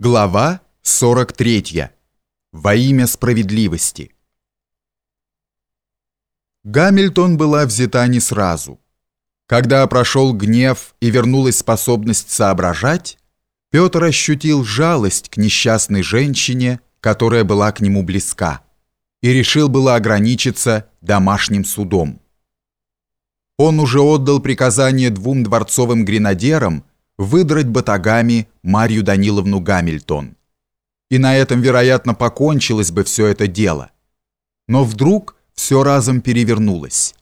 Глава 43. Во имя справедливости. Гамильтон была взята не сразу. Когда прошел гнев и вернулась способность соображать, Петр ощутил жалость к несчастной женщине, которая была к нему близка, и решил было ограничиться домашним судом. Он уже отдал приказание двум дворцовым гренадерам выдрать батагами Марью Даниловну Гамильтон. И на этом, вероятно, покончилось бы все это дело. Но вдруг все разом перевернулось.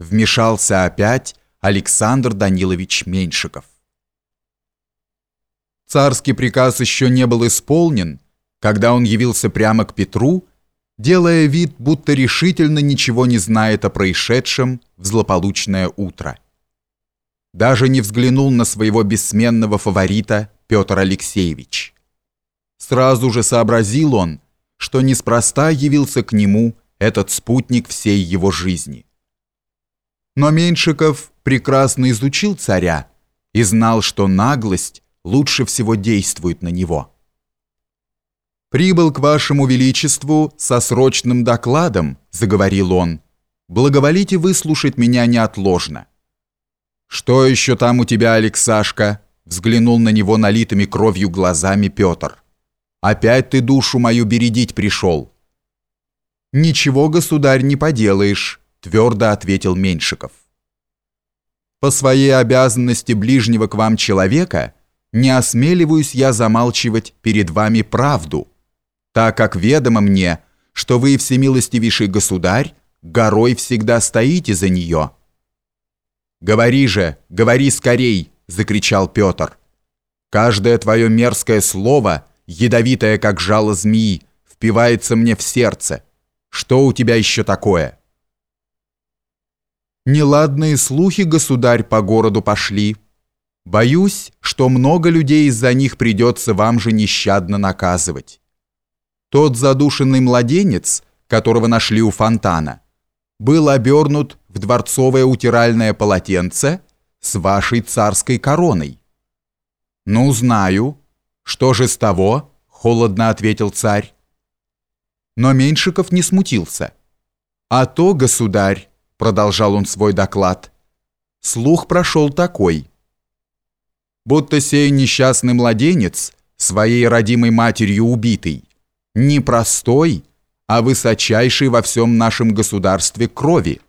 Вмешался опять Александр Данилович Меньшиков. Царский приказ еще не был исполнен, когда он явился прямо к Петру, делая вид, будто решительно ничего не знает о происшедшем в злополучное утро даже не взглянул на своего бессменного фаворита Петр Алексеевич. Сразу же сообразил он, что неспроста явился к нему этот спутник всей его жизни. Но Меньшиков прекрасно изучил царя и знал, что наглость лучше всего действует на него. «Прибыл к вашему величеству со срочным докладом», — заговорил он. «Благоволите выслушать меня неотложно. «Что еще там у тебя, Алексашка?» Взглянул на него налитыми кровью глазами Петр. «Опять ты душу мою бередить пришел». «Ничего, государь, не поделаешь», твердо ответил Меньшиков. «По своей обязанности ближнего к вам человека не осмеливаюсь я замалчивать перед вами правду, так как ведомо мне, что вы, всемилостивейший государь, горой всегда стоите за нее». «Говори же, говори скорей!» – закричал Петр. «Каждое твое мерзкое слово, ядовитое, как жало змеи, впивается мне в сердце. Что у тебя еще такое?» «Неладные слухи, государь, по городу пошли. Боюсь, что много людей из-за них придется вам же нещадно наказывать. Тот задушенный младенец, которого нашли у фонтана, был обернут в дворцовое утиральное полотенце с вашей царской короной. «Ну, знаю. Что же с того?» — холодно ответил царь. Но Меньшиков не смутился. «А то, государь», — продолжал он свой доклад, — слух прошел такой. Будто сей несчастный младенец, своей родимой матерью убитый, непростой, а высочайшей во всем нашем государстве крови.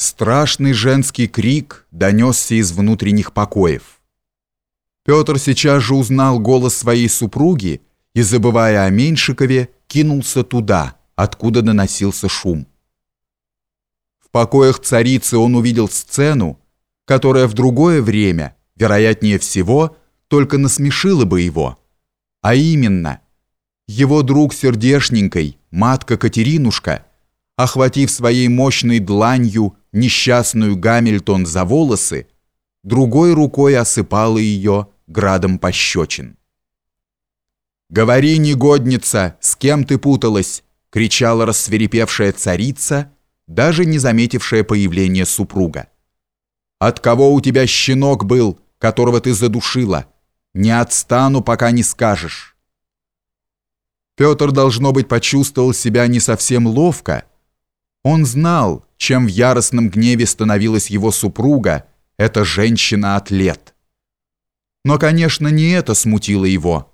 Страшный женский крик донесся из внутренних покоев. Петр сейчас же узнал голос своей супруги и, забывая о Меньшикове, кинулся туда, откуда доносился шум. В покоях царицы он увидел сцену, которая в другое время, вероятнее всего, только насмешила бы его, а именно – его друг сердешненькой, матка Катеринушка, охватив своей мощной дланью несчастную Гамильтон за волосы, другой рукой осыпала ее градом пощечин. «Говори, негодница, с кем ты путалась?» — кричала рассверепевшая царица, даже не заметившая появления супруга. «От кого у тебя щенок был, которого ты задушила? Не отстану, пока не скажешь». Петр, должно быть, почувствовал себя не совсем ловко. Он знал, чем в яростном гневе становилась его супруга, эта женщина-атлет. Но, конечно, не это смутило его.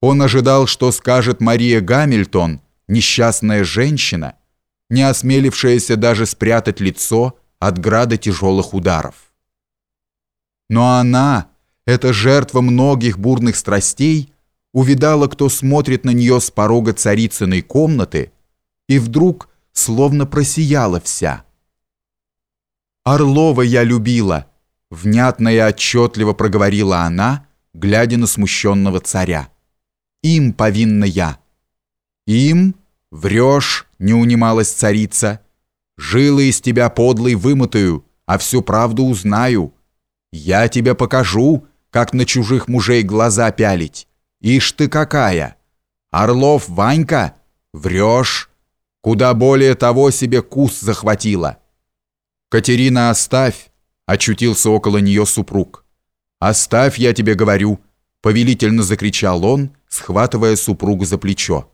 Он ожидал, что скажет Мария Гамильтон, несчастная женщина, не осмелившаяся даже спрятать лицо от града тяжелых ударов. Но она, эта жертва многих бурных страстей, увидала, кто смотрит на нее с порога царицыной комнаты, и вдруг словно просияла вся. «Орлова я любила», — внятно и отчетливо проговорила она, глядя на смущенного царя. «Им повинна я». «Им? Врешь», — не унималась царица. «Жилы из тебя подлый вымотаю, а всю правду узнаю. Я тебе покажу, как на чужих мужей глаза пялить». Ишь ты какая! Орлов Ванька? Врешь! Куда более того себе кус захватила. Катерина, оставь! Очутился около нее супруг. Оставь, я тебе говорю. повелительно закричал он, схватывая супругу за плечо.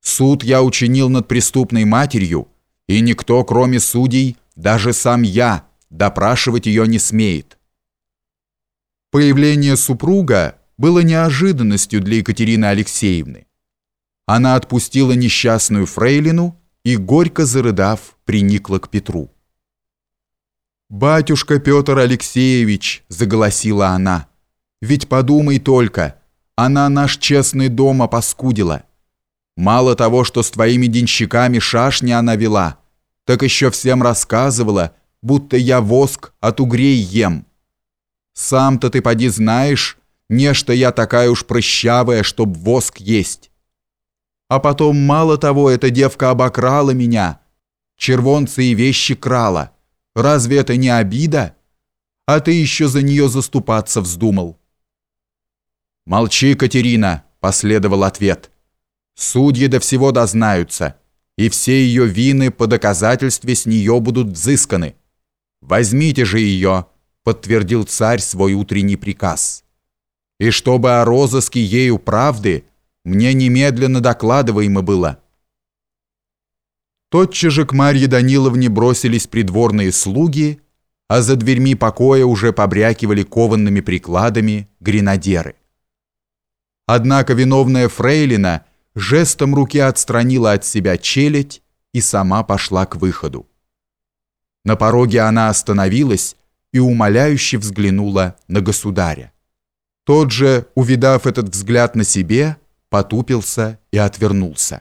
Суд я учинил над преступной матерью, и никто, кроме судей, даже сам я, допрашивать ее не смеет. Появление супруга было неожиданностью для Екатерины Алексеевны. Она отпустила несчастную фрейлину и, горько зарыдав, приникла к Петру. «Батюшка Петр Алексеевич», — заголосила она, — «ведь подумай только, она наш честный дом опаскудила. Мало того, что с твоими денщиками шашни она вела, так еще всем рассказывала, будто я воск от угрей ем. Сам-то ты поди знаешь, не что я такая уж прыщавая, чтоб воск есть. А потом, мало того, эта девка обокрала меня, червонцы и вещи крала». Разве это не обида? А ты еще за нее заступаться вздумал. «Молчи, Катерина», — последовал ответ. «Судьи до всего дознаются, и все ее вины по доказательстве с нее будут взысканы. Возьмите же ее», — подтвердил царь свой утренний приказ. «И чтобы о розыске ею правды мне немедленно докладываемо было». Тотчас же к Марье Даниловне бросились придворные слуги, а за дверьми покоя уже побрякивали кованными прикладами гренадеры. Однако виновная фрейлина жестом руки отстранила от себя челядь и сама пошла к выходу. На пороге она остановилась и умоляюще взглянула на государя. Тот же, увидав этот взгляд на себе, потупился и отвернулся.